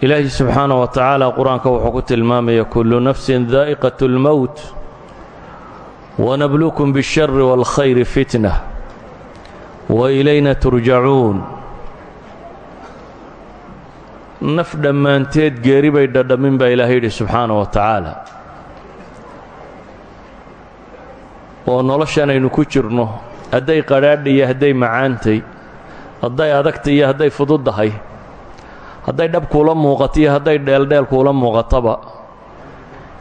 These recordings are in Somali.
ilaahi subxaana wa tacaala qur-aanka wuxuu ku tilmaamaya kullu nafsin daa'iqat اlmowt wanabluukum biاshari wاlkhayri fitna wa ilayna turjacuun naf dhammaanteed geeri bay dhadhamin baa ilaahay yidhi subxaana wa tacaala oo noloshan aynu ku jirno hadday qadhaadha iyo hadday macaantay hadday adagta iyo hadday fududdahay hadday dhab kuula muuqato iyo hadday dheeldheel kuula muuqataba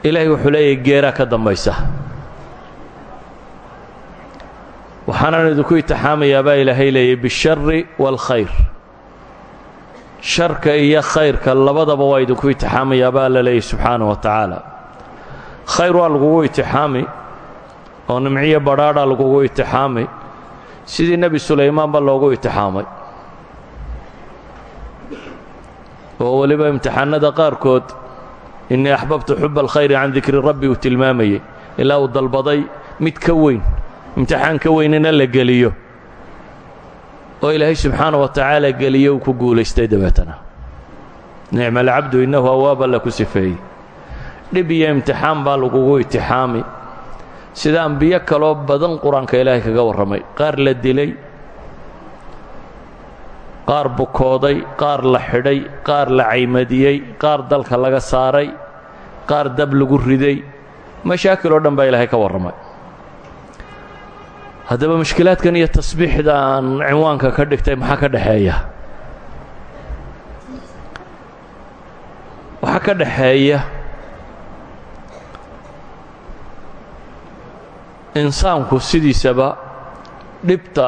ilaahay wuxuu leeyahay geeraa ka dambaysa. Waxaanan idinku itixaamayaa baa ilaahay leeyay bishari waalkhayr sharka iyo khayrka labadaba waa idinku itixaamayaa baa alla leeyay subxaana wa tacaala. Khayr waa lagugu itixaami oo nimciyo badhaadhaa lagugu itixaami. Sidii nebi sulaymaan ba loogu itixaamay oo weliba imtixaanada qaarkood innii axbabtu xuba alkhayri can dikri rabbi uu tilmaamayey ilaa uu dalbaday mid ka weyn imtixaan ka weynina la geliyo. Oo ilaahay subxaana wa tacaala geliyo uu ku guulaystay dabeetana. Nicma alcabdu innahu awaaba la ku sifeeyey. Dhib iyo imtixaan baa lagugu itixaami. Sida ambiyo kaloo badan qur'aanka ilaahay kaga warramay. Qaar la dilay qaar bukooday qaar la xidhay qaar la caymadiyey qaar dalka laga saaray qaar dab lagu riday. Mashaakil oo dhan baa ilaahay ka warramay. Haddaba mushkilaadkan iyo tasbiixda aan ka dhigtay maxaa ka dhexeeya waxaa ka dhexeeya insaanku sidiisaba dhibta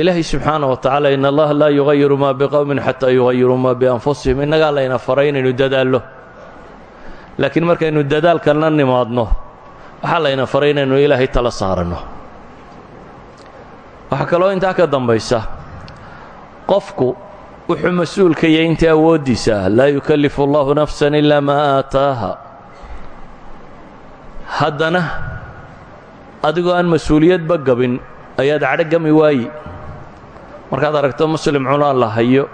ilaahay subxaana wa tacaala in allaha laa yugayiru maa biqowmin xataa yugayiruu maa bianfusihim. Innagaa layna faray inaynu dadaallo. Laakiin markaynu dadaalkana nimaadno waxaa layna faray inaynu ilaahay tala saaranno waxaa kaloo intaa ka dambaysa qofku wuxuu mas'uulka yahay intii awooddiisa ah laa yukallifu allahu nafsan ilaa maa aataaha. Haddana adigoo aan mas'uuliyadba gabin ayaad cadho gami waayi markaad aragto muslim cunaan la hayo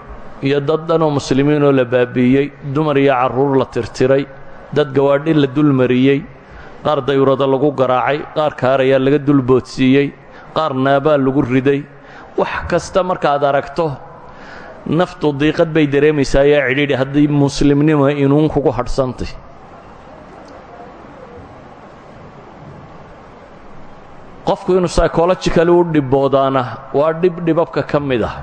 iyo dad dhanoo muslimiinoo la baabi'iyey dumar iyo carruur la tirtiray dad gawaadhi la dulmariyey qaar dayurada lagu garaacay qaar kaarayaa laga dulboodsiiyey qaar naabaa lagu riday wax kasta markaad aragto naftu diiqad bay dareemaysaa ayaa cidhiidhi haddii muslimnima inuun kugu hadhsantay qofku inuu psychologicali u dhiboodaana waa dhib dhibabka ka mid ah.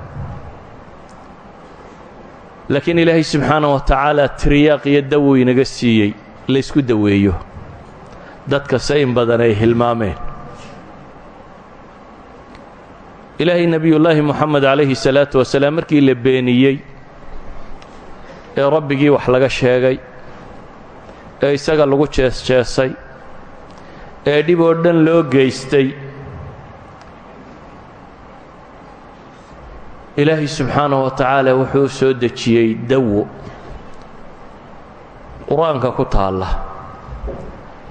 Laakiin ilaahay subxaana wa tacaala tiriyaaq iyo dawow inaga siiyey laysku daweeyo. Dadkase in badan ay hilmaameen. Ilaahay nebiyullaahi moxamed calayhi salaatu wasalaam markii la beeniyey ee rabbigii wax laga sheegay ee isaga lagu jees-jeesay ee dhib oo dhan loo geystay. Ilaahay subxaana wa tacaala wuxuu soo dejiyey dawo. Qur'aanka ku taalla.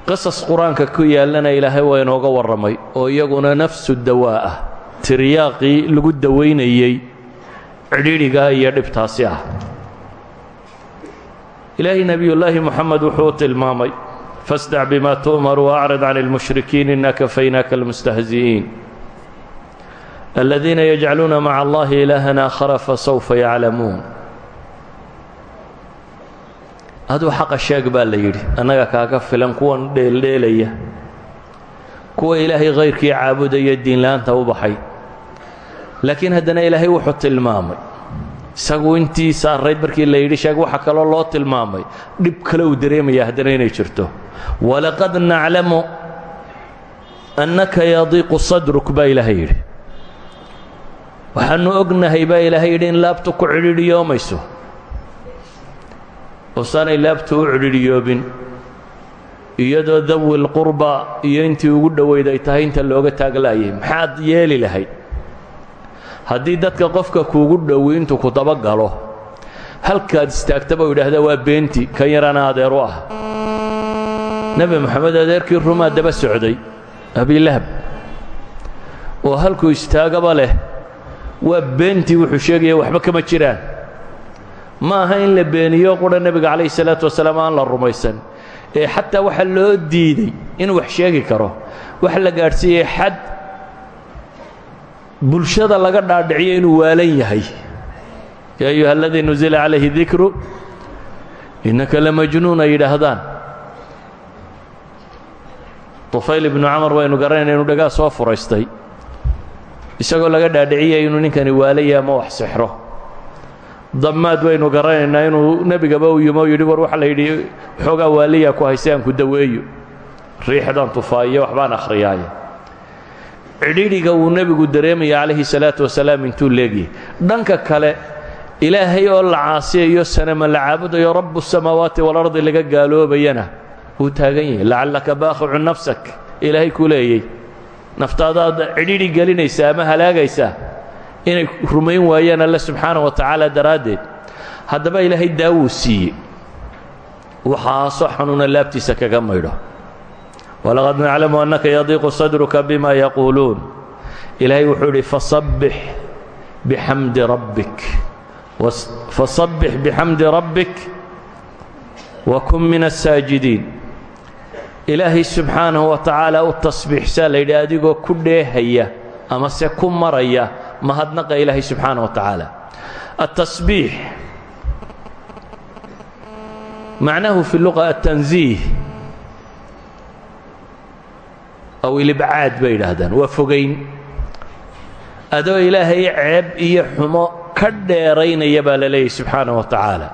Qisas qur'aanka ku yaallana ilaahay waa inooga warramay oo iyaguna nafsu dawaa ah. Tiryaaqii lagu dawaynayey cidhiidhigaa iyo dhibtaasi ah. Ilaahay nebiyullaahi moxamed wuxuu tilmaamay fasdac bima tu'mar waacrid can اlmushrikiin ina kafaynaaka almustahzi'iin aladiina yajcaluuna maca allahi ilaahan aakhara fasawfa yaclamuun aduu xaqa sheeg baa la yidhi annaga kaaga filan kuwan dheeldheelaya kuwa ilaahay khayrkii caabudaya diinla'aanta u baxay laakiin haddana ilaahay wuxuu tilmaamay isagu intii saarayd markii la yidhi sheeg waxa kaloo loo tilmaamay. Dhib kale uu dareemaya haddana inay jirto. Walaqad naclamu annaka yadiiqu sadruk baa ilaahay yidhi. Waxaannu ognahay baa ilaahay yidhi in laabtu ku cidhidhiyoomayso oosaanay laabtu u cidhidhiyoobin iyadoo dawi lqurba iyo intii ugu dhoweyd ay tahay inta looga taaglaayay. Maxaad yeeli lahayd haddii dadka qofka kuugu dhowi intuu ku dabagalo halkaad istaagtaba u yidhaahda waa beenti kan yarana adeer u ah. Nebi moxamed adeerkii rumaa daba socday abilahab oo halkuu istaagaba leh waa beentii wuxuu sheegaya waxba kama jiraan. Ma aha in la beeniyo qura nebiga calayhi salaatu wasalaam aan la rumaysan. Ee xataa waxa loo diiday inuu wax sheegi karo waxa la gaadhsiiyey xad bulshada laga dhaadhiciyo inuu waalan yahay. Yaa ayuha aladii nusila calayhi dikru innaka lamajnuun ay yidhaahdaan. Tufayl ibnu camar waynu garanayna inuu dhagaa soo furaystay. Isagoo laga dhaadhiciyay inuu ninkani waalaya ama wax sixro. Damaad waynu garanaynaa inuu nebigaba u yimo yidhi war waxa la yidhi waxoogaa waaliyaa ku hayse ku daweeyo. Riixdan tufaayo waxbaan akhriyaaye cidhiidhiga uu nebigu dareemaya calayhi salaatu wasalaam intuu leegyahay dhanka kale ilaahay oo la caasiyayo sanama la caabudayo rabu samaawaati walardi laga gaaloobayana wuu taagan yahay. Lacallaka baakhicu nafsak ilaahay ku leeyey naftaadaad cidhiidhi gelinaysaa ama halaagaysaa inay rumayn waayaan alle subxaana wa tacaala daraaddeed. Haddaba ilaahay daawuu siiye waxaasoo xanuuna laabtiisa kaga maydho walaqad naclamu annaka yadiiqu sadruka bima yaquuluun ilaahay wuxuu idhi fasabbix bixamdi rabbik. Fasabbix bixamdi rabbik wa kun min asaajidiin ilaahay subxaanahu wa tacaala u tasbiixsaa laydhi adigoo ku dheehaya amase ku maraya mahadnaqa ilaahay subxaanahu wa tacaala. Atasbiix macnahu fi luqa atanziih aw ilibcaad bay yidhaahdaan. Waa fogayn adoo ilaahay ceeb iyo xumo ka dheeraynaya baa la leeyahy wa tacaala.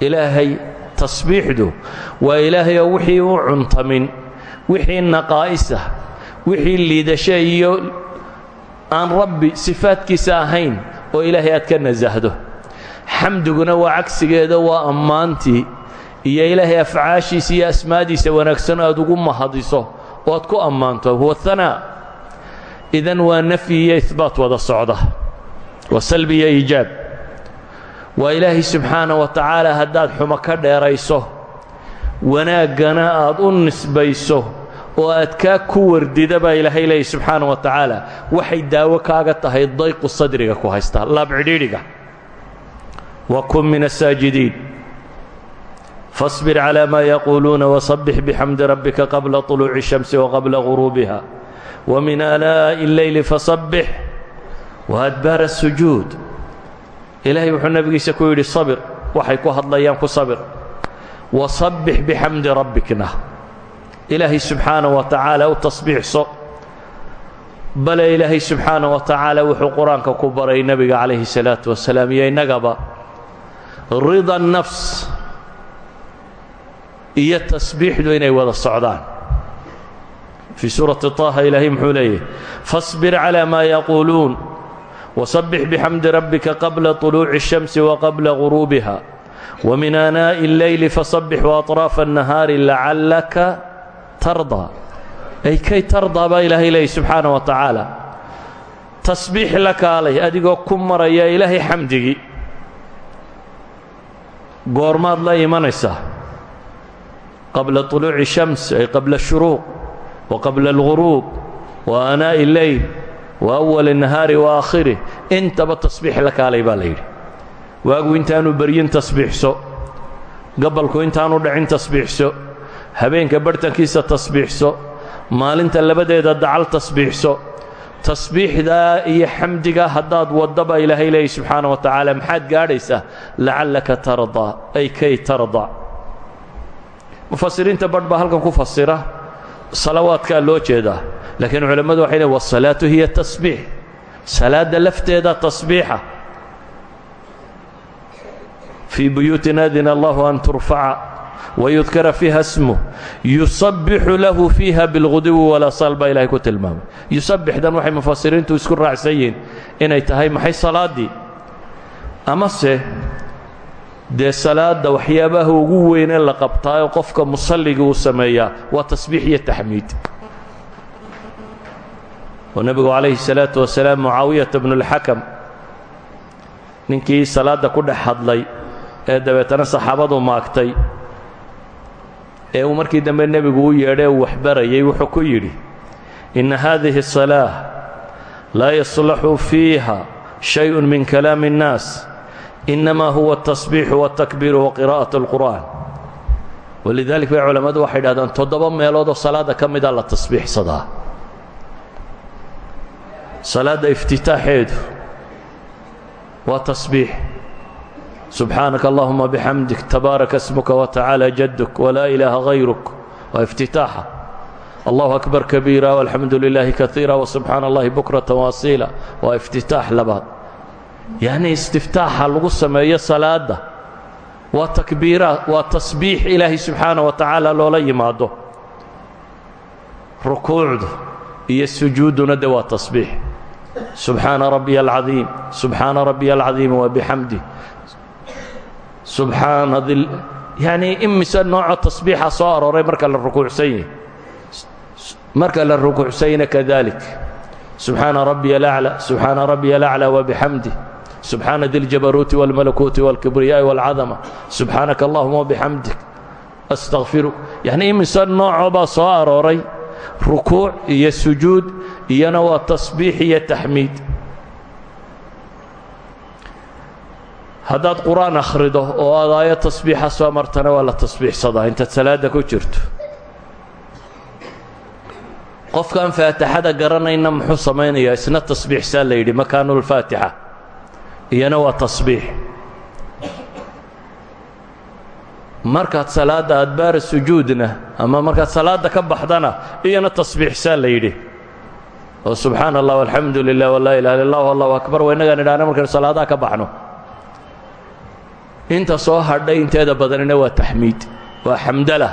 Ilaahay tasbiixdu waa ilaahay oo wixii u cuntamin wixii naqaa'isah wixii liidasho iyo aan rabbi sifaadkiisa ahayn oo ilaahay aad ka nasahdo. Xamdiguna waa cagsigeeda waa ammaantii iyo ilaahay afcaashiisa iyo asmaadiisa wanaagsan aad ugu mahadiso oo aad ku ammaanto huwa hanaa idan waa nafyi iyo ihbaat wada socda waa salbi iyo iijaab waa ilaahay subxaana wa tacaala haddaad xumo ka dheerayso wanaaggana aad u nisbayso oo aad kaa ku wardida baa ilaahay leeyay subxaana wa tacaala. Waxay daawo kaaga tahay dayqu sadriga ku haystaa laabcidhiidhiga wa kun min asaajidiin fasbir calaa maa yaquuluuna wasabbix bixamdi rabbika qabla طuluuci الshamsi waqabla guruubiha wamin aanaa'i اlleyli fasabbix waadbaara الsujuud ilaahay wuxuu nebigiisa ku yidhi sabir waxay ku hadlayaan ku sabir wasabbix bixamdi rabbikna ilaahay subxaana wa tacaala u tasbiixso bale ilaahay subxaana wa tacaala wuxuu qur-aanka ku baray nebiga calayhi salaatu wasalaam iyo innagaba rida nafs iyo tasbiixdu inay wada socdaan fii suurati طaaha ilaahay muxuu leeyahy faصbir calى ma yaquuluun wasabbix bixamdi rabbika qabla طuluuci الshamsi waqabla guruubiha wmin aanaaءi اlleyli fasabbix وaطraafa الnahaari lacallaka tardaa ay kay tardaa baa ilaahay leeyay subxaana wa tacaala tasbiix la kaalay adigoo ku maraya ilaahay xamdigii goormaad la imanaysaa qabla طuluuci shams ay qabla shuruuq wa qabla اlguruub wa anaa'i leyl wa awali nahaari wa aakhirih intaba tasbiix la kaalay baa la yidhi. Waagu intaanu beryin tasbiixso gabalku intaanu dhacin tasbiixso habeenka barhtankiisa tasbiixso maalinta labadeeda dacal tasbiixso tasbiixdaa iyo xamdiga haddaad waddaba ilaahay leeyahy subxaana wa tacaala maxaad gaadhaysaa lacallaka tardaa ay kay tardaa mufasiriinta baa halkan ku fasira salawaadkaa loo jeedaa laakiin culammadu waxay leeyn wasalaatu hiya tasbiix. Salaadda lafteeda tasbiixa. Fii buyuutin adina allahu an turfaca wayudkara fiiha smuh yusabbixu lahu fiiha bilguduwi walasaal baa ilahay ku tilmaamay. Yusabbixdan waxay mufasiriintu isku raacsan yihiin inay tahay maxay salaaddii amase dee salaadda waxyaabaha ugu weyn ee la qabtaayo qofka musalliga uu sameeyaa waa tasbiix iyo taxmiid oo nebigu calayhi salaatu wasalaam mucaawiyata bnuulxakam ninkii salaadda ku dhex hadlay ee dabeetana saxaabadu maagtay ee uu markii dambe nebigu u yeedhay uu waxbarayay wuxuu ku yidhi inna haadihi الsalaaة laa yaslaxu fiiha shayءu min kalaami الnaas inamaa huwa الtasbiixu wالtakbiiru waqira'aة اlqur'an walidalik bay culammadu waxay dhahdaan toddoba meeloodoo salaadda ka mida la tasbiixsadaa salaadda iftitaaxeedu waa tasbiix subxaanaka allahuma bixamdik tabaaraka smuka watacaala jaduk walaa ilaaha hayruk waa iftitaaxa allahu akbar kabiira walxamdu lilaahi kaiira wasubxaana allahi bukrata waasiila waa iftitaax labaad yacnii istiftaaxa lagu sameeyo salaadda. Waa takbiiraat waa tasbiix ilaahay subxaana wa tacaala loola yimaado. Rukuucdu iyo sujuudduna de waa tasbiix. Subxaana rabbiya alcadiim subxaana rabbiya alcadiim wabixamdi subxaana dil yacnii imise nooco tasbiixa soo marka la rukuucsan yahy marka la rukuucsanyna kadalik. Subxaana rabbiya alaclى subxaana rabbiya alaclى wabixamdi subxaana di ljabaruuti wاlmalakuuti wاlkibriyaa'i wاlcadama subxaanaka allahuma wabixamdik astakfiru yacnii imise noocoo baa soo arooray rukuuc iyo sujuud iyana waa tasbiix iyo taxmiid haddaad qur-aan akhrido oo aad aayo tasbiixa soo martana waa la tasbiixsadaa intaad salaadda ku jirto qofkaan faatixada garanayna muxuu samaynayaa isna tasbiixsaa la yidhi makaanulfaatixa iyana waa tasbiix. Markaad salaadda adbaara sujuudna ama markaad salaadda ka baxdana iyana tasbiixsaa la yidhi. Oo subxaana allah alxamdu ilaha illa allah allahu akbar waa innagaan idhaahna markaynu ka baxno. Inta soo hadhay inteeda badanina waa taxmiid waa xamdala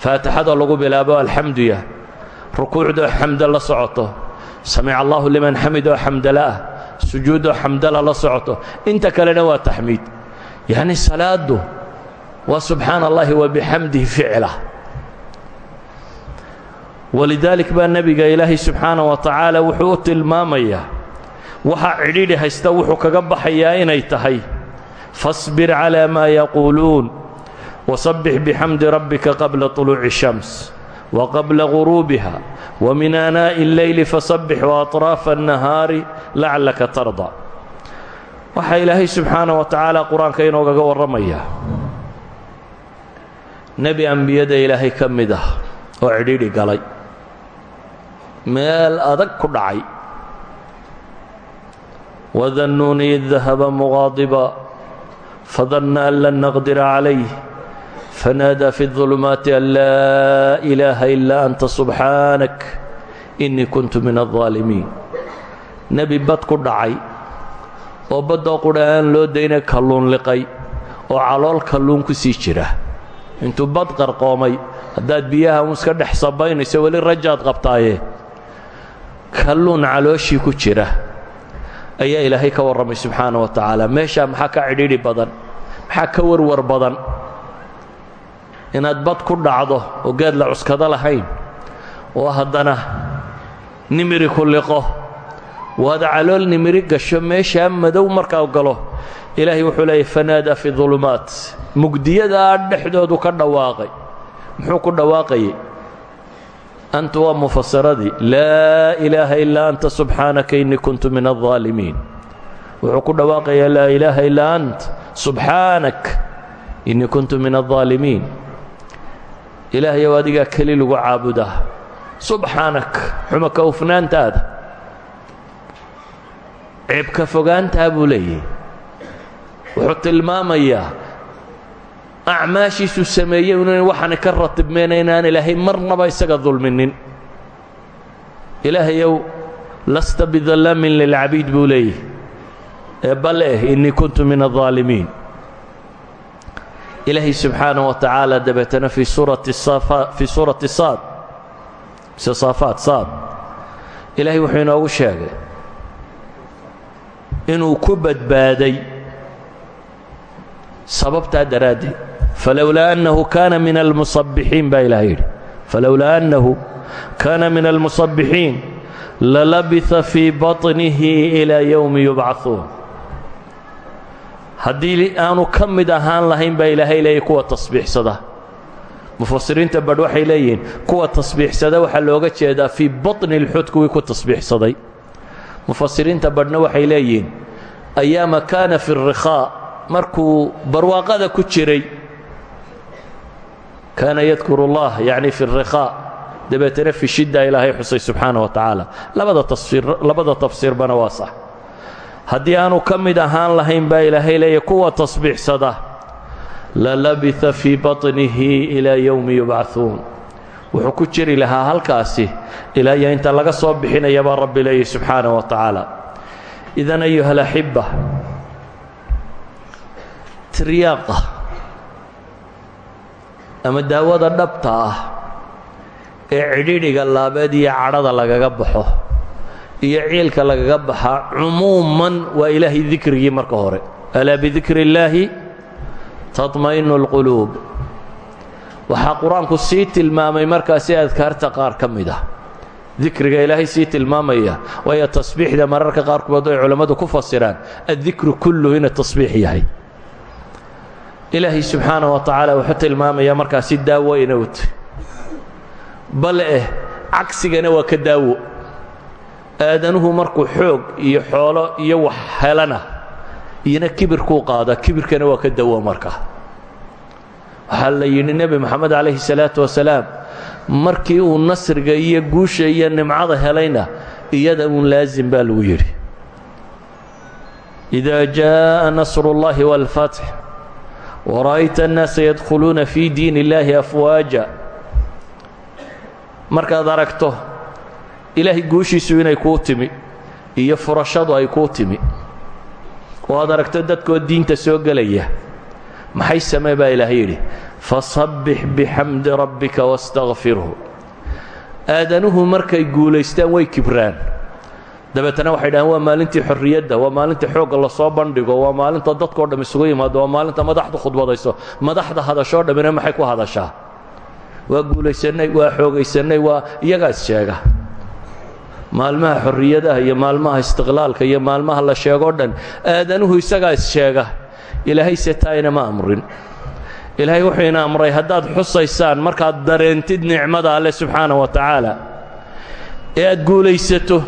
faatixada lagu bilaabo alxamduya rukuucdoo xamdo la socoto. Samic allahu liman xamid oo sujuudoo xamdala la socoto inta kalena waa taxmiid yacni salaaddu waa subxaana allahi wa bixamdihi ficla walidaalik baa nebiga ilaahay subxaana wa tacaala wuxuu u tilmaamayaa waxaa cidhidhi haysta wuxuu kaga baxayaa inay tahay fasbir calaa maa yaquuluun wasabbix bixamdi rabbika qabla طuluuci الshams waqabla guruubiha wamin aanaa'i اlleyli fasabbix waaطraafa الnahaari lacallaka tarda waxaa ilaahay subxaana wa tacaala qur-aanka inoogaga warramaya nebi ambiyada ilaahay ka mid ah oo cidhidhi galay meel adag ku dhacay wadannuuni id dahaba muqaadiba fadanna an lan naqdira calayh fanaadaa fi الظulumaati an laa ilaaha ilaa anta subxaanak inii kuntu min الظaalimiin nebi bad ku dhacay oo baddoo qudha aan loo dayna kalluun liqay oo calool kalluun ku sii jira intuu bad qarqoomay haddaad biyaha un iska dhex sabaynayso weli rajaad qabtaaye kalluun calooshii ku jira ayaa ilaahay ka warramay subxaana wa tacaala meeshaa maxaa ka cidhiidhi badan maxaa ka warwar badan inaad bad ku dhacdo oo geed la cuskado lahayn oo haddana nimiri ku liqo waada calool nimiri gasho meeshaa madow markaa galo ilaahay wuxuu leeyahy fanaada fi dulumaat. Mugdiyadaa dhexdoodu ka dhawaaqay. Muxuu ku dhawaaqayay? Anta waa mufasaradii. Laa ilaaha ilaa anta subxaanaka innii kuntu min aldaalimiin wuxuu ku dhawaaqayaa laa ilaaha ilaa ant subxaanak innii kuntu min aldaalimiin ilaahayow adigaa keli lagu caabudaa. Subxaanak xuma ka hufnaantaada. Ceebka fogaantaa buu leeyahy wuxuu tilmaamayaa acmaashiisu sameeyey inuna waxaana ka ratibmeyna ilaahay marnaba isaga dulminin. Ilaahayow lasta bidallaamin lilcabiid buu leeyahy ee eh, kuntu min aلظaalimiin ilaahay subxaanaه wa tacaala dabeetana fii suurati fii suurati saad mise saafaat saad ilaahay wuxuu inoogu sheegay inuu ku badbaaday sababtaa daraaddeed falowlaa annahu kaana min almusabbixiin baa ilahay yidhi falowlaa annahu kaana min almusabbixiin lalabisa fii baطnihi ilaa yowmi yubcaثuun haddii aanu ka mid ahaan lahayn baa ilaahay leeyay kuwa tasbiixsada mufasiriinta badh waxay leeyihiin kuwa tasbiixsada waxaa looga jeedaa fii baطni اlxud kuwii ku tasbiixsaday mufasiriinta badhna waxay leeyihiin ayaama kaana fi الrikhaa markuu barwaaqada ku jiray kaana yadkuru اllah yacni fi الrikhaa dabeetana fi shidda ilaahay xusay subxaana wa tacaala labada tafsiir labada tafsiirbana waa sax haddii aanu ka mid ahaan lahayn baa ilaahay leeya kuwa tasbiixsada lalabita fii baطnihi ilaa yowmi yubcaثuun wuxuu ku jiri lahaa halkaasi ilaa inta laga soo bixinaya baa rabbi leeyahy subxaana wa tacaala. Idan ayuha alaxiba tiryaaqa ama daawada dhabta ah ee cidhidhiga laabeed iyo cadhada lagaga baxo iyo ciilka lagaga baxaa cumuuman waa ilaahay dikrigii marka hore. Alaa bidikri illaahi taطma'inu اlquluub waxaa qur'aanku sii tilmaamay markaasi adkaarta qaar ka mid ah. Dikriga ilaahay sii tilmaamaya waayo tasbiixda mararka qaarkood ay culammadu ku fasiraan addikru kulluhu ina tasbiix yahay. Ilaahay subxaana wa tacaala wuxuu tilmaamayaa markaasi daawo inowt bale eh cagsigana waa ka daawo aadanuhu markuu xoog iyo xoolo iyo wax helana iyona kibirkuu qaada kibirkana waa ka dawo marka waxaa la yidhi nebi moxamed calayhi salaatu wasalaam markii uu nasriga iyo guusha iyo nimcada helayna iyada uun laasim baa lagu yidhi إida jaaءa nasr اllahi wاlfatx wara'ayta الnaasa yadkhuluuna fii diin اllahi afwaaja markaad aragto ilaahay guushiisu inay kuu timi iyo furashadu ay kuu timi. Oo aad aragto diinta soo gelaya maxay samee baa ilaahay yidhi fasabbix rabbika wastakfirhu aadanuhu markay guulaystaan way kibraan. Dabeetana waxay dhahaan waa maalintii xorriyadda waa maalintii xoogga la soo bandhigo waa maalinta dadkao dham isugu yimaado waa maalinta madaxdu khudbadayso madaxda hadashoo dhammina maxay ku hadashaa? Waa guulaysannay waa xoogaysannay waa iyagaas sheega maalmaha xorriyadaha iyo maalmaha istiqlaalka iyo maalmaha la sheegoo dhan aadanuhu isagaa is sheega. Ilaahay se taayna ma amrin ilaahay wuxuu ina amray haddaad xusaysaan markaad dareentid nicmada alle subxaana wa tacaala ee aad guulaysato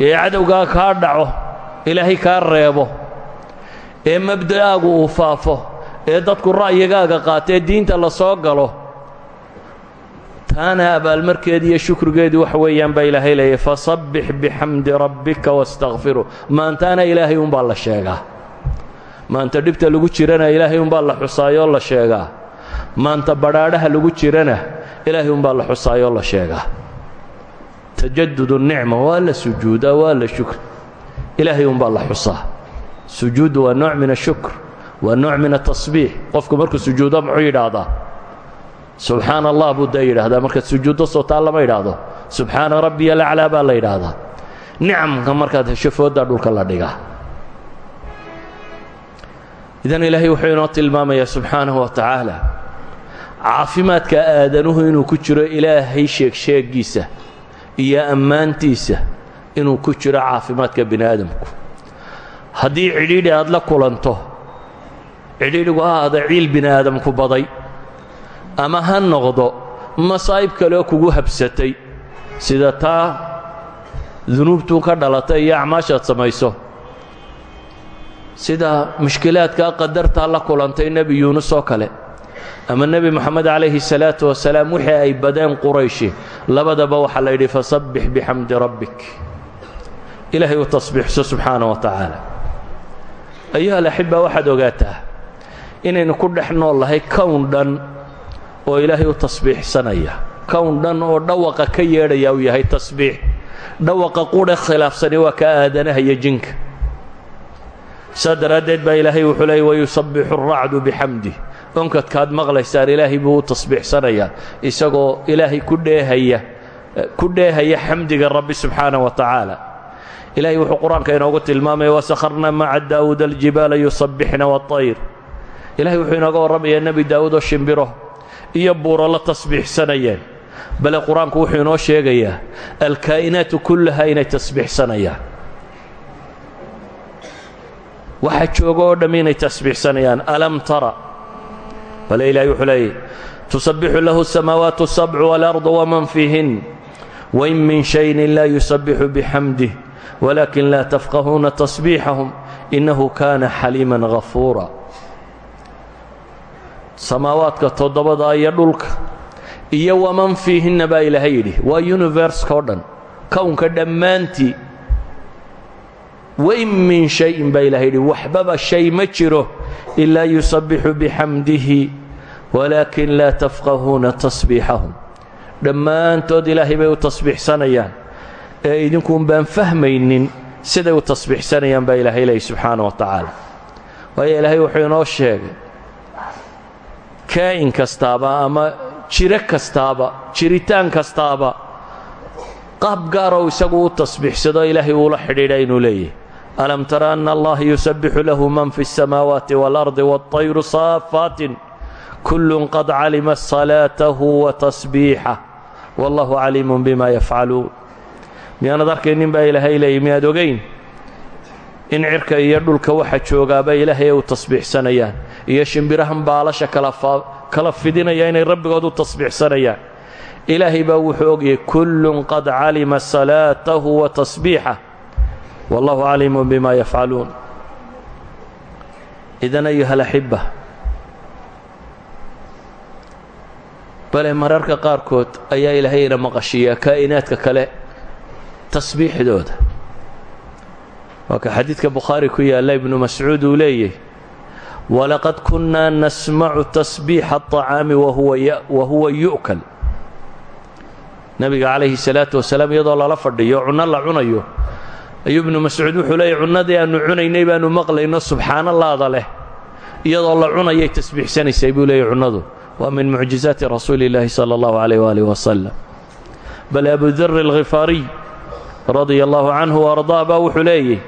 ee cadowgaa kaa dhaco ilaahay kaa reebo ee mabda'aagu uu faafo ee dadku ra'yigaaga qaato ee diinta la soo galo taana abaalmarkeedii iyo shukrigeedii wax weeyaan baa ilaahay leeyay fasabbix bixamdi rabbika wastakfiru maantaana ilaahay unbaa la sheegaa. Maanta dhibta lagu jirana ilaahay unbaa la xusaayoo la sheegaa. Maanta badhaadhaha lagu jirana ilaahay unbaa la xusaayoo la sheegaa. Tajadud nicma waa la sujuudaa waa la shukri ilaahay unbaa la xusaa. Sujuuddu waa nooc min ashukr waa nooc min atasbiix qofku markuu sujuudo muxuu yidhaahdaa? Subxaana allah buu daa yidhaahdaa. Markaad sujuuddo sootaa lama yidhaahdo. Subxaana rabbiya laclaa baa la yidhaahdaa. Nicamka markaad hesho fooddaa dhulka la dhigaa. Idan ilaahay wuxuu inoo tilmaamayaa subxaanahu wa tacaala caafimaadka aadanuhu inuu ku jiro ilaahay sheegsheegiisa iyo ammaantiisa inuu ku jiro caafimaadka bini aadamku haddii cidhiidhi aad la kulanto cidhiidhigu ha aada ciil bini aadamku baday ama ha noqdo masaa'ib kaleoo kugu habsatay. Sida taa dunuubtuu ka dhalatay iyo acmaashaad samayso. Sida mushkilaadkaa qadartaa la kulantay nebi yuunus oo kale. Ama nebi moxamed calayhi salaatu wasalaam wixii ay badeen qurayshi labadaba waxaa la yidhi fasabbix bixamdi rabbik. Ilaahay u tasbiixso subxaana wa tacaala. Ayuha alaxiba waxaad ogaataa inaynu ku dhex nool kown dhan oo ilaahay u tasbiixsanaya. Kown dhan oo dhawaqa ka yeedhaya uu yahay tasbiix. Dhawaqa qudha khilaafsani waa ka aadanaha iyo jinka. Saa daraaddeed ilaahay wuxuu leeyay wayusabbixu alracdu bixamdih onkadkaad maqlaysaan ilaahay buu u isagoo ilaahay ku dheehaya ku dheehaya xamdiga rabbi subxaanah wa tacaala. Ilaahay wuxuu qur'aanka inoogu tilmaamaya wasakharna maca daa'uuda aljibaala yusabbixna waatayr ilahay wuxuu inooga warramayaa nebi daa'uud oo shimbiro iyo buuro la tasbiixsanayeen. Bale qur'aanku wuxuu inoo sheegayaa alkaa'inaatu kullaha inay tasbiixsanayaan. Waxa jooga oo dhammi inay tasbiixsanayaan. Alam tara? Bale ilaahay wuxuu leeyay tusabbixu lahu asamaawaatu sabcu waalardu waman fiihin wain min shayin laa yusabbixu bixamdih walaakin laa tafqahuuna tasbiixahum innahu kaana xaliiman hafuura samaawaadka toddobada iyo dhulka iyo waman fiihinna baa ilaahay yidhi waa universka o dhan kownka dhammaantii wain min shayin baa ilahay yidhi waxbaba shay ma jiro ilaa yusabbixu bixamdihi walaakin laa tafqahuuna tasbiixahum dhammaantood ilaahay bay u tasbiixsanayaan ee idinkuun baan fahmaynin siday u tasbiixsanayaan baa ilaahay leeyay subxaana wa tacaala. Waayo ilaahay wuxuu inoo sheegay kaa'in kastaaba ama jiro kastaaba jiritaan kastaaba qaab gaaroo isagu u tasbiixsado ilaahay uula xidhiidha inuu leeyahay. Alam tara anna allaha yusabbixu lahu man fi اsamaawaati waalardi waطayru saafaatin kullun qad calima salaatahu wa tasbiixah wallahu caliimun bima yafcaluun. Miyaanad arkaynin baa ilaahay leeyay miyaad ogayn in cirka iyo dhulka waxa joogaaba ilaahay ay u tasbiixsanayaan. Iyo shimbirahan baalasha kala fidinaya inay rabbigood u tasbiixsanayaan. Ilaahay baa wuxuu ogyahay kullun qad calima salaatahu wa tasbiixah wallahu caliimun bima yafcaluun. Idan ayuha alaxiba bale mararka qaarkood ayaa ilaahayna maqashiiyaa kaa'inaadka kale tasbiixdooda waa ka xadiidka bukhaari ku yaalla ibnu mascuud uu leeyahy walaqad kunnaa nasmacu tasbiixa aطacaami wahuwa yu'kal. Nabiga calayhi salaatu wasalaam iyadoo lala fadhiyo cunno la cunayo ayuu ibnu mascuud wuxuu leeyahy cunnadii aannu cunaynay baannu maqlayno subxaanallaada leh. Iyadoo la cunayay tasbiixsanaysay buu leeyahy cunnadu. Waa min mucjizaati rasuuli illaahi sala allahu calayh waalih wasalam bal abu darri alkhifaariy radia allahu canhu waardaa baa wuxuu leeyahy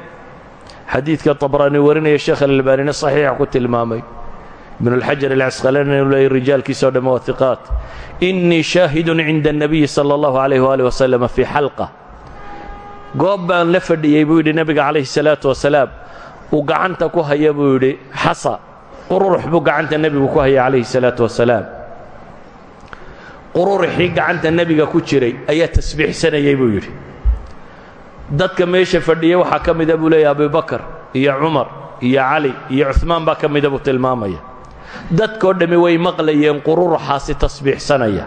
xadiidka طabraani warinaya sheekh alalbaanina saxiixa ku tilmaamay ibn اlxajar alcasqalani inuu leeyay rijaalkiisa o dhamme waa hiqaat inii shaahidun cinda الnabiyi salى اllahu عalayh waalih wasalam fii xalqa goob baan la fadhiyey buu yidhi nebiga calayhi الsalaatu wasalaam uu gacanta ku haya buu yidhi xasa qururux buu gacanta nebigu ku hayay calayhi الsalaatu wasalaam qururuxii gacanta nebiga ku jiray ayaa tasbiixsanayay buu yidhi dadka meesha fadhiya waxaa ka mida buu leeyahy abubakar iyo cumar iyo cali iyo cuhmaan baa ka mida buu tilmaamaya. Dadkoo dhammi way maqlayeen qururuxaasi tasbiixsanaya.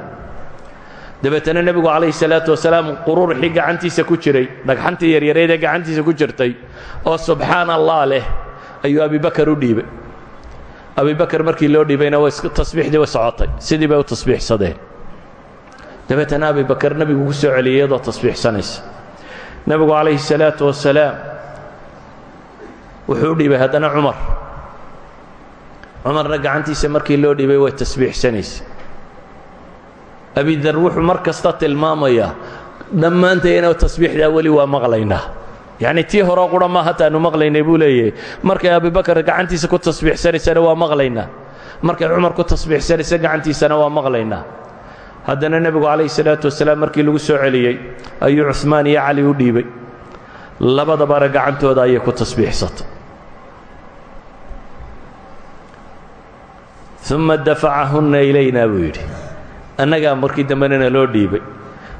Dabeetana nebigu calayhi salaatu wasalaam qururuxii gacantiisa ku jiray dhagxantii yaryareed ee gacantiisa ku jirtay oo subxaan allah leh ayuu abibakar u dhiibay. Abibakar markii loo dhiibayna tasbiixdii way socotay sidii bay u tasbiixsadeen. Dabeetana abibakar nebigu ku soo celiyay iyadoo tasbiixsanaysa nebigu calayhi salaatu wasalaam wuxuu u dhiibay haddana cumar. Cumarna markii loo dhiibay way tasbiixsanaysa. Abidar wuxuu mar kasta tilmaamayaa dhammaantayna tasbiixdaa weli waa maqlaynaa. Yacni tii horeo qura ma hataanu maqlaynay buu leeyahay markay abibakar gacantiisa ku tasbiixsanaysana waa maqlaynaa. Markay cumar ku tasbiixsanaysa gacantiisana waa maqlaynaa haddana nebigu calayhi salaatu wasalaam markii lagu soo celiyey ayuu cuhmaan iyo cali u dhiibay. Labadabana gacantooda ayay ku tasbiixsatay uma dafacahunna ilaynaa buu yidhi. Annagaa markii dambenana loo dhiibay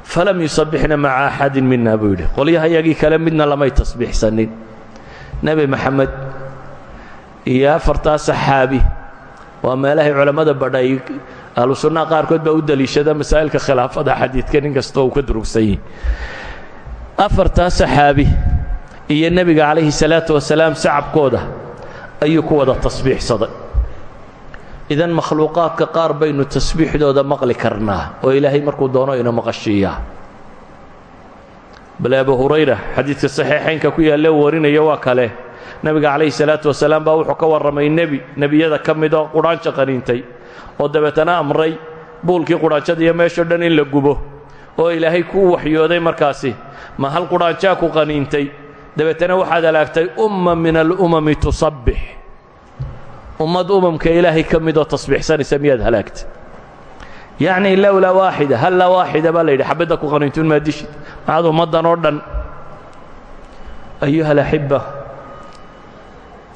falam yusabbixna maca axadin mina buu yidhi. Qolyahayagii kale midna lamay tasbiixsanin. Nebi maxamed iyo afartaa saxaabi waa meelahay culammada badhay ahlu sunnaha qaarkood baa u deliishada masaa'ilka khilaafada xadiidkan in uu ka durugsan yihi afartaa saxaabi iyo nebiga calayhi salaatu wasalaam sacabkooda ayuu ku wada tasbiixsaday. Idan makhluuqaadka qaar baynu tasbiixdooda maqli karnaa oo ilaahay markuu doono ina maqashiiyaa. Bale abu hurayra xadiidka saxiixaynka ku yaalle u warinayo waa kale. Nebiga calayhi salaatu wasalaam baa wuxuu ka warramay nebi nebiyada ka mid oo qudhaanjo qaniintay oo dabeetana amray buulkii qudhaanjada iyo meeshao dhan in la gubo oo ilaahay kuu waxyooday markaasi ma hal qudhaanjaa ku qaniintay? Dabeetana waxaad halaagtay umma min alumami tusabbix ummad umamka ilaahay ka midoo tasbiixsanaysa miyaad halaagtay? Yacni lowlaa waaxida hallaa waaxida baa la yidhi xabadda ku qaniintuun maa dishid maxaad ummaddan oo dhan. Ayuha alaxiba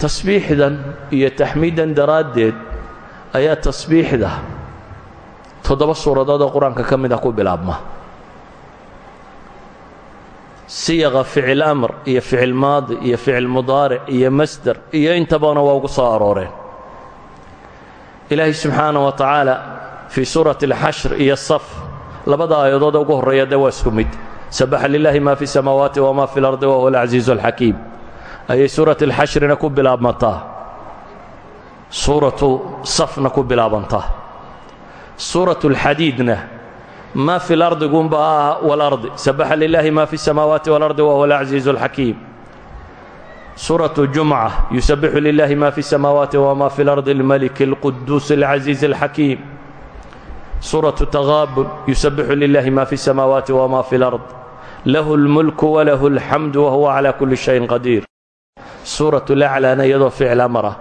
tasbiixdan iyo taxmiidan daraaddeed ayaa tasbiixda toddoba suuradood oo qur'aanka ka mid ah ku bilaabma. Siyaqa ficil amr iyo ficil maadi iyo ficil mudaaric iyo masder iyo intabana waa ugu soo arooreen. Ilaahay subxaana wa tacaala fii suurati alxashr iyo saf labada aayadood ugu horreeya dee waa isku mid. Sabaxa lilaahi ma fi samaawaati wama fi lardi wahuwa alcasiizu alxakiim. Ayay suurat alxashrina ku bilaabmataa suuratu safna ku bilaabantaa suuratu alxadiidna ma fi lardi gunba ah walardi sabaxa lilaahi ma fi samaawaati walardi wahuwa alcasiizu alxakiim suuraة jumca yusabixu lilahi ma fi الsamaawaati wma fi اlardi اlmalik اlquduus اlcaziiz اlxakiim suuraةu taqaabun yusabixu lilahi ma fi الsamaawaati wma fi اlard lahu اlmulku walahu اlxamdu wahuwa calى kuli shayin qadiir suuraة laclana iyadoo ficla mara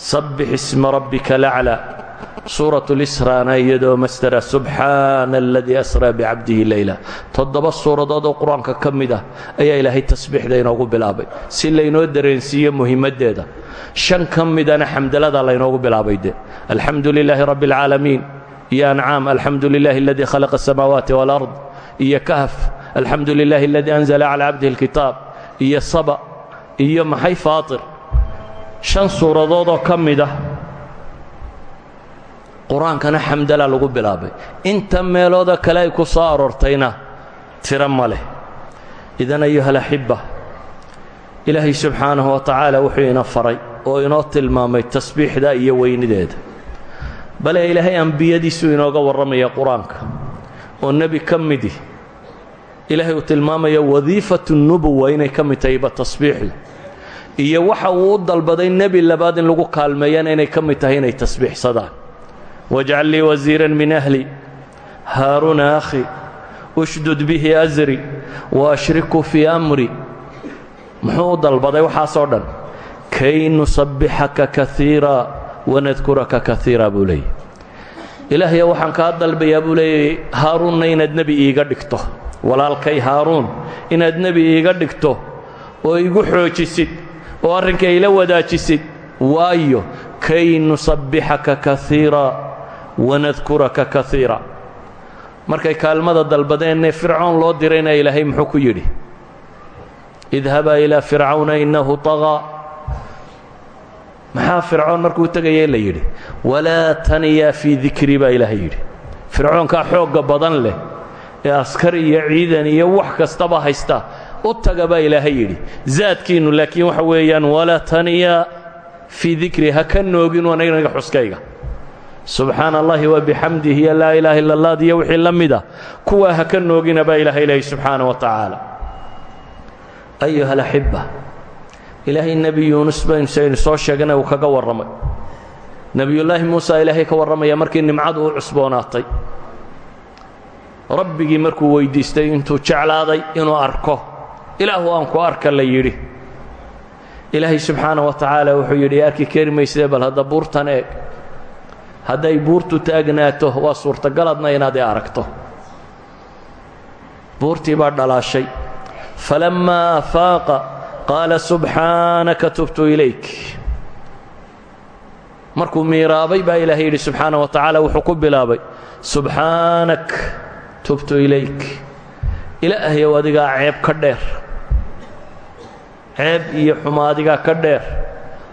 sabbix isma rabbika lacla suurat lisraana iyadoo mastara subxaana aladii asraa bicabdihi leyla toddoba suuradood oo qur'aanka ka mid ah ayaa ilaahay tasbiixda inoogu bilaabay. Si laynoo dareensiiyo muhimaddeeda shan ka midana xamdalada laynoogu bilaabay de alxamdu lilaahi rabbi alcaalamiin iyo ancaam alxamdu lilahi aladii khalaqa asamaawaati walard. Iyo kahf alxamdu lilahi aladii anzala cala cabdihi alkitaab. Iyo saba iyo shan suuradood oo ka mid ah. Qur'aankana xamdala lagu bilaabay. Inta meelooda kale ay ku soo aroortayna tiro ma leh. Idan ayuha alaxibba ilaahay subxaanahu wa tacaala wuxuu ina faray oo inoo tilmaamay tasbiixda iyo weynideeda. Bale ilaahay ambiyadiisuu inooga warramaya qur'aanka oo nebi ka midi ilaahay uu tilmaamaya wadiifatu nubuwa inay ka mid tahayba tasbiixdu iyo waxa uu u dalbaday nebi labaad in lagu kaalmeeyana inay ka mid tahay inay tasbiixsadaan. Wاjcal lii wasiira min ahli haaruuna akhi ushdud bihi asri waashriku fii amri. Muxuu u dalbaday waxaasoo dhan kay nusabbixaka kaiira wanadkuraka kaiira buu leeyay ilaahaya waxaan kaa dalbayaa buu leeyay haaruunna inaad nebi iiga dhigto. Walaalkay haaruun inaad nebi iiga dhigto oo igu xoojisid oo arrinka ila wadaajisid waayo kay nusabbixaka kaiira wanadkuraka kaiira markay kaalmada dalbadeenne fircoon loo dirayna ilaahay muxuu ku yidhi idhabaa ilaa fircawna innahu طagaa maxaa fircoon markuu tegaya la yidhi walaa taniyaa fii dikri baa ilaahay yidhi. Fircoonkaa xoogga badan leh ee askar iyo ciidan iyo wax kastaba haysta u taga baa ilaahay yidhi zaadkiinnu laakiin waxa weeyaan walaa taniyaa fii dikri ha ka noogin aniga xuskayga. Subxaana allahi wabixamdihi iyo laa ilaaha illa allah iyo wixii la mida kuwaa ha ka noogina baa ilaahay leehay subxaana wa tacaala ayuha alaxibba ilaahay nebi yuunus baynu saynu soo sheeganay uu kaga warramay. Nebiyullaahi muusa ilaahay ka warramaya markii nimcadu u cusboonaatay. Rabbigii markuu weyddiistay intuu jeclaaday inuu arko ilaahu aan ku arka la yidhi. Ilaahay subxaana wa tacaala wuxuu yidhi arki keri bal hadda buurtan eeg. Hadday buurtu taagnaato waa suurtagaladna inaad i aragto. Buurtii baa dhalaashay. Falammaa afaaqa qaala subxaanaka tubtu ilayk. Markuu miiraabay baa ilaahay yidhi subxaana wa tacaala wuxuu ku bilaabay subxaanak tubtu ilayk. Ilaahayow adigaa ceeb ka dheer ceeb iyo xumaadigaa ka dheer.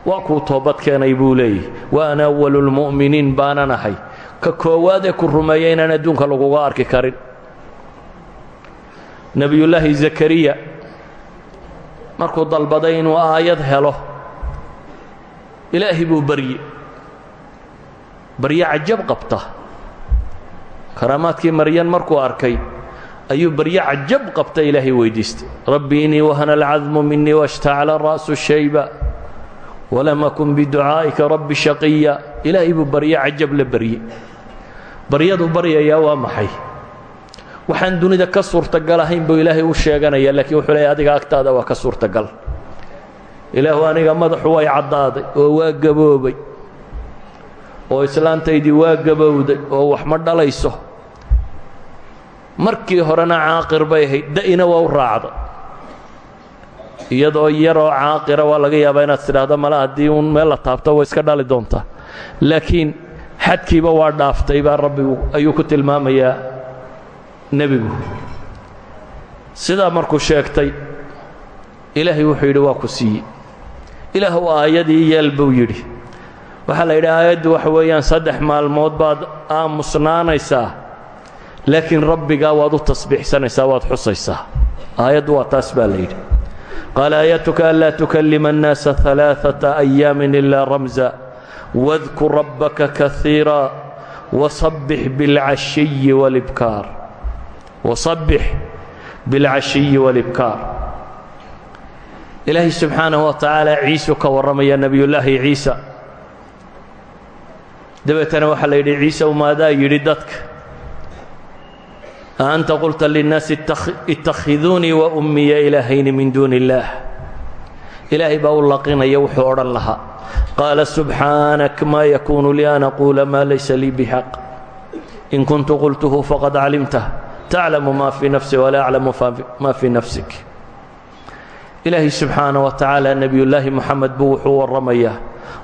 Waa kuu toobad keenay buu leeyahy. Wa ana awalu lmu'miniin baanan ahay. Ka koowaad ee ku rumeeya inaan adduunka laguga arki karin. Nebiyullaahi zakariya markuu dalbaday inuu aayad helo ilaahi buu barye barye cajab qabta. Karaamaadkii maryan markuu arkay ayuu barye cajab qabta ilaahay weyddiistay rabbi inii wahana alcadmu minii washtacala ra'su shayba walam akun biducaa'ika rabbi shaqiya. Ilaahay buu barye cajab la barye baryadu baryayaa waa maxay? Waxaan dunida ka suurtagal ahayn buu ilaahay u sheeganaya laakiin wuxuu leeyahy adiga agtaada waa ka suurtagal. Ilaahu aniga madaxu way caddaaday oo waa gaboobay oo islaantaydii waa gabowday oo wax ma dhalayso markii horena caaqir bay ahayd da'ina waa u raacda iyadoo yaroo caaqira waa laga yaabaa inaad tidhaahdo male haddii uun meel la taabto way iska dhali doontaa. Laakiin xadkiiba waa dhaaftay baa rabbigu ayuu ku tilmaamayaa nebigu. Sidaa markuu sheegtay ilaahay wuxuu yidhi waa ku siiyey. Ilaahu aayadii yeel buu yidhi. Waxaa la yidhi aayaddu waxa weeyaan saddex maalmood baad aamusnaanaysaa laakiin rabbigaa waad u tasbiixsanaysaa waad xusaysaa. Aayaddu waa taas baa layidhi qaal aayatuka anlaa tukallima annaasa alaaata ayaamin ilaa ramsa wadkur rabbaka kaiira wasabbix bilcashiyi walibkaar. Wasabbix bilcashiyi walibkaar. Ilaahay subxaanahu wa tacaala ciisuu ka warramaya nebiyullaahi ciisa. Dabeetana waxaa la yidhi ciise umaadaa yidhi dadka qulta linnaasi itakhiduunii wa ummiya ilaahayni min duuni illaah ilaahay baa u laqinaya wuxuu odhan lahaa qaala subxaanak maa yakuunu lii an aquula maa laysa lii bixaq in kuntu qultuhu faqad calimtah taclamu ma fii nafsi walaa aclamu ma fii nafsik ilaahay subxaana wa tacaala nebiyullaahi moxamed buu wuxuu warramayaa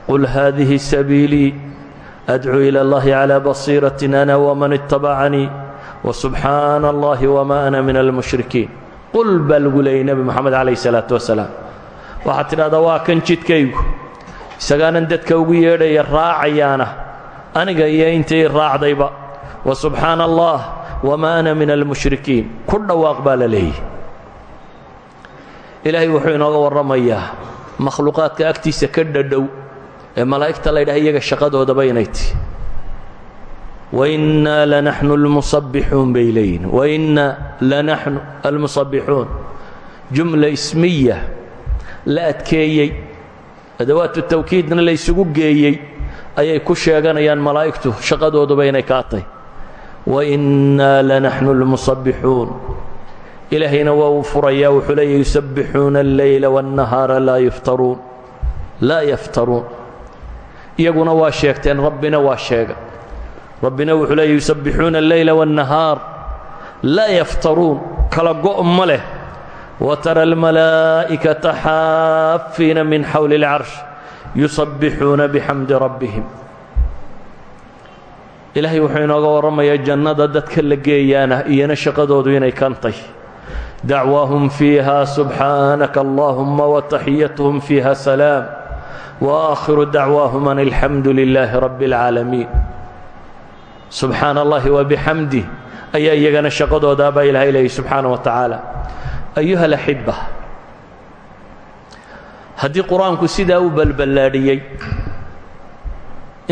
qul haadihi sabiilii adcuu ila allahi calaa basiiratin ana waman ittabacanii wsubxaana allahi wma ana min almushrikiin qul baa lagu leeyay nebi moxamed calayh salaatu wasalaam waxaad tidhahdaa waa kan jidkaygu. Isagaanan dadka ugu yeedhaya raacayaana. Aniga iyo intii raacdayba. Wa subxaana allah wma ana min almushrikiin ku dhawaaq baa la leeyay ilaahay wuxuu inooga warramayaa makhluuqaadka agtiisa ka dhadhow ee malaa'igta la ydhaha iyaga shaqadoodaba inay wainaa lanaxnu almusabbixuun bay leeyihiin wainaa lanaxnu almusabbixuun jumla ismiya la adkeeyey adawaatu tawkiidna la ysugu geeyey ayay ku sheeganayaan malaa'igtu shaqadooduba inay kaa tahy wainaa lanaxnu almusabbixuun ilaahayna waa uu furayaa wuxuu leeya yusabbixuuna alleyla waاnnahaara laa yuftaruun laa yaftaruun iyaguna waa sheegteen rabbina waa sheega rabbina wuxuu leeya yusabbixuuna alleyla waannahaar laa yaftaruun. Kala go' ma leh. Wa tara almalaa'ikata xaafiina min xawli اlcarsh yusabbixuuna bixamdi rabbihim. Ilaahay wuxuu inooga warramayaa jannada dadka la geeyaana iyana shaqadoodu inay kantay dacwaahum fiiha subxaanaka allaahumma wa taxiyatuhum fiiha salaam wa aakhiru dacwaahum an alxamdu lilaahi rabbi subxaana allahi wabixamdih ayaa iyagana shaqadoodaabaa ilahay leeyay subxaana wa tacaala ayuha alaxiba haddii qur'aanku sidaa u balballaadhiyey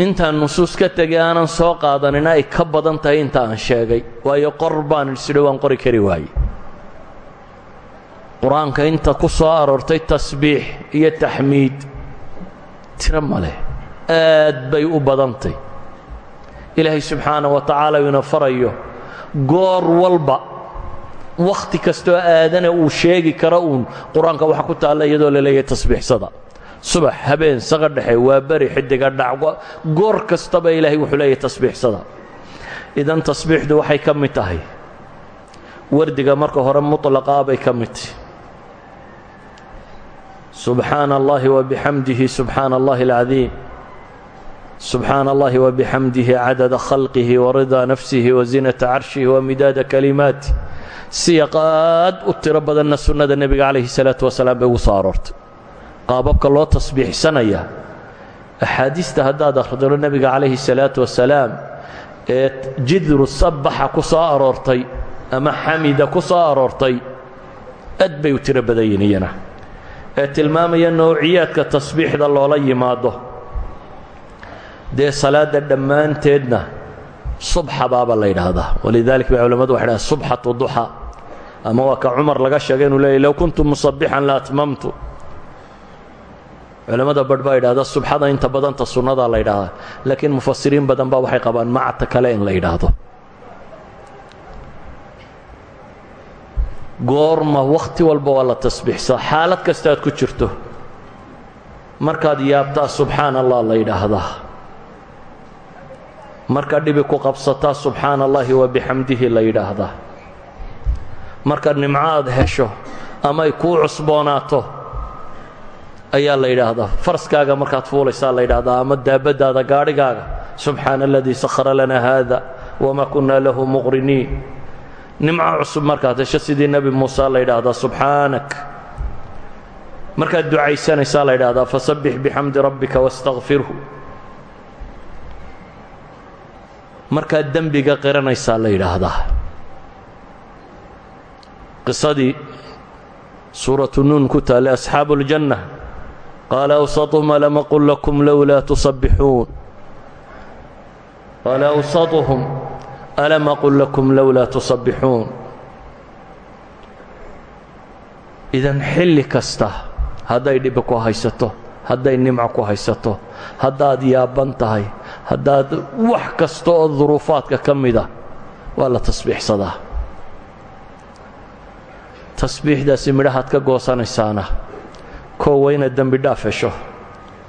intaan nusuus ka tegay soo qaadanina ay ka badan tahay inta aan sheegay. Waayo qor baan qori kari waaye qur'aanka inta ku soo aroortay tasbiix iyo taxmiid tiro aad bay u badantay ilaahay subxaana wa tacaala ina farayo goor walba wakhti kastoo aadana uu sheegi karo uun qur'aanka waxa ku taalla iyadoo la leeyahay tasbiixsada. Subax habeen saqa dhexe waa beri xidiga dhac goor kastaba ilaahay wuxuu leeyahay tasbiixsada. Idan tasbiixdu waxay ka wardiga marka hore muطlaqaa bay ka mid allahi wabixamdihi subxaana allahi subxaana allahi wabixamdihi cadada khalqihi waridaa nafsihi wazinata carshihi wamidaada kalimaati siyaqaad u tiro badanna sunnada nebiga calayhi salaatu wasalaam bay ugu soo aroortay. Qaababka loo tasbiixsanaya axaadiista haddaad akhdiro nebiga calayhi salaatu wasalaam ee jidru sabbaxa ku soo aroortay ama xamida ku soo aroortay aad bay u tiro badan yihiin iyana. Ee tilmaamaya nowciyaadka tasbiixda loola yimaado dee salaadda dhammaanteedna subxa baaba la yidhaahdaa. Walidalik bay culamadu waxay dhaha subxatu duxa. Ama waa ka laga sheegay inuu leeyay low kuntu musabixan la atmamtu. Culamada badh baa yidhahda subxada inta badanta sunnadaa la yidhaahdaa. Laakiin mufasiriin badan baa waxay qabaan macta kale in la yidhaahdo. Goorma wakhti walba waa la tasbiixsaa. Xaalad kasta ku jirto. Markaad yaabtaa subxaana allah la yidhaahdaa markaad dhibi ku qabsataa subxaana allahi wabixamdihi la yidhaahdaa markaad nimco aad hesho ama ay kuu cusboonaato ayaa la yidhaahdaa faraskaaga markaad fuulaysaa la yidhaahdaa ama daabaddaada gaadhigaaga subxaana aladii sakhara lana haada wamaa kunna lahu muqriniin. Nimco cusub markaad hesho sidii nebi muuse la yidhaahdaa subxaanak markaad ducaysanaysaa la yidhahdaa fasabbix bixamdi rabbika wastakfirhu markaad dembiga qiranaysaa la yidhaahdaa. Qisadii suuratu nuun ku taale asxaabu اljanna qaala awsatuhum alam aqul lakum lowlaa tusabbixuun qaala awsatuhum alam aqul lakum lowlaa tusabbixuun idan xilli kasta hadday ku haysato hadday nimco ku haysato haddaad yaaban tahay haddaad wax kasta oo duruufaadka ka mida waa la tasbiixsadaa. Tasbiixdaasi midhahaad ka goosanaysaana koowa inaad dembi dhaaf hesho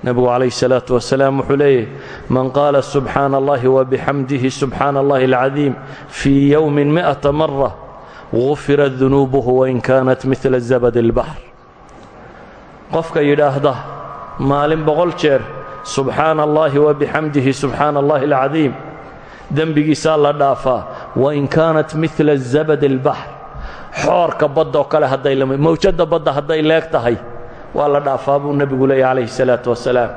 salaatu wasalaam wuxuu man qaala subxaana allahi wabixamdihi subxaana allahi alcadiim fii yowmin mi'ata mara gufira dunuubuhu wain kaanat midla zabad اlbaxr qofka yidhaahda maalin boqol jeer subxaana allahi wabixamdihi subxaana allahi alcadiim. Dembigiisaa la dhaafaa. Wain kaanat midla zabad اlbaxr xoorka badda oo kale hadday lami mawjadda badda hadday leeg tahay la dhaafaa buu nebigu leeyahy calayhi salaatu wasalaam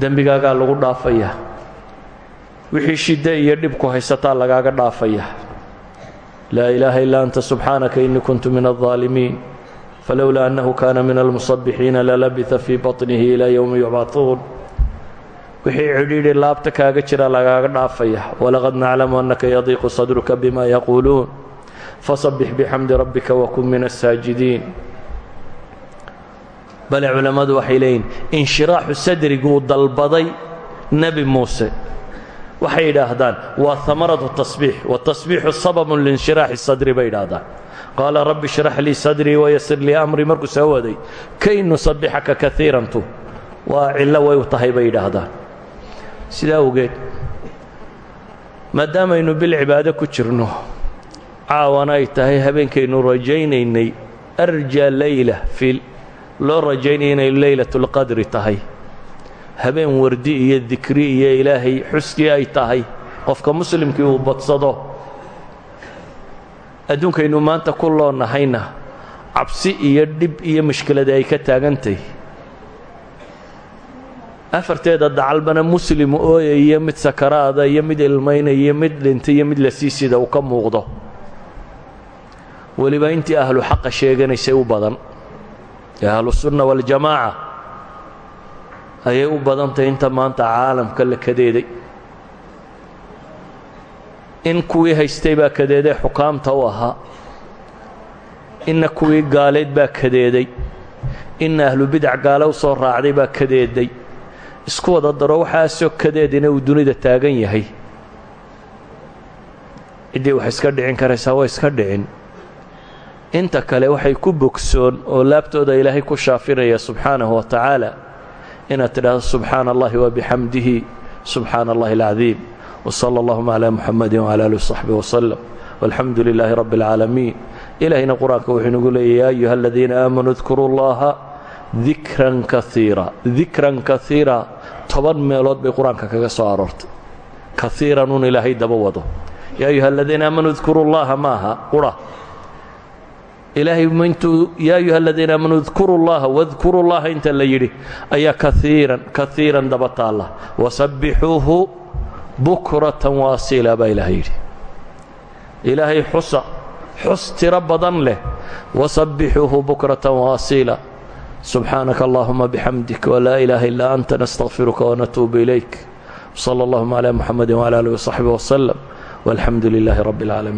dembigaagaa lagu dhaafaya. Wixii shidde iyo dhibku haysataa lagaaga dhaafaya. Laa ilaaha illaa anta subxaanaka innii kuntu min aldaalimiin falowlaa annahu kaana min almusabbixiina lalabita fii baطnihi ilaa yowmi yubcaثuun wixii cidhiidhi laabta kaaga jira lagaaga dhaafaya walaqad naclamu annaka yadiiqu sadruka bima yaquuluun fasabbix bixamdi rabbika wakun min asaajidiin bale culammadu waxay leeyihiin inshiraaxu sadriguu dalbaday nebi muuse waxay yidhaahdaan waa hamaratu tasbiix watasbiixu sababun liinshiraaxi sadri bay yidhaahdaan qaala rabbi shrax lii sadrii wayasir lii amrii markuu soo waday kay nusabbixaka kaiirantu waa cillo way u tahay bay yidhaahdaan. Sidaa awgeed maadaamaynu bil cibaado ku jirno caawana ay tahay habeenkaynu rajaynaynay arja leyla fi loo rajaynaya inay leylatulqadri tahay. Habeen wardi iyo dikri iyo ilaahay xuskii ay tahay qofka muslimkii uu badsado adduunkaynu maanta ku loonnahayna cabsi iyo dhib iyo mushkilada ay ka taagantahy afarteeda dacalbana muslim ooyaiyo mid sakaraada iyo mid ilmaynaya mid dhintay iyo mid la sii sida uu ka muuqdo. Weliba intii ahlu xaqa sheeganaysay u badan ee ahlusunna waljamaaca ayay u badantahay inta maanta caalamka la kadeeday in kuwii haystay baa kadeeday xukaamta u ahaa. Inna kuwii gaaleed baa kadeeday. Inna ahlu bidac gaale u soo raacday baa kadeeday. Isku wada daro waxaasoo kadeedina uu dunida taagan yahay. Ciddii wax iska dhicin karaysaa waa iska dhicin. Inta kale waxay ku bogsoon oo laabtooda ilaahay ku shaafinaya subxaanahu wa tacaala. Inaad tidhaahdo subxaana allahi wabixamdihi subxaana allahi alcadiim wsala allahuma calaa muxamadi wcala alih wsaxbi wslem walxamdu lilaahi rabbi اlcaalamiin ilaahayna qur'aanka wuxuu inagu leeyay ya ayuha aladiina aamanuu dkuruu llaha dikran kaiira dikran kaiira toban meelood bay qur'aanka kaga soo aroortay kaiiran un ilaahay daba wado yaa ayuha aladiina aamanuu dkuru llaha maaha qura ilaahay mintuu yaa ayuha aladiina aamanuu dkuru llaha wadkuru llaha inta la yidhi bukratan waasiila baa ilaah yidhi. Ilaahay xusa xus tiro badan leh. Wasabbixuuhu bukratan waasiila subxaanaka allahuma bixamdik wlaa ilaaha ilaa anta nastaqfiruka wanatuubu ilayk. Wsala allahuma cla muxamadi wcala alih wsaxbi wslem walxamdu lilaahi rabbi اlcaalamiin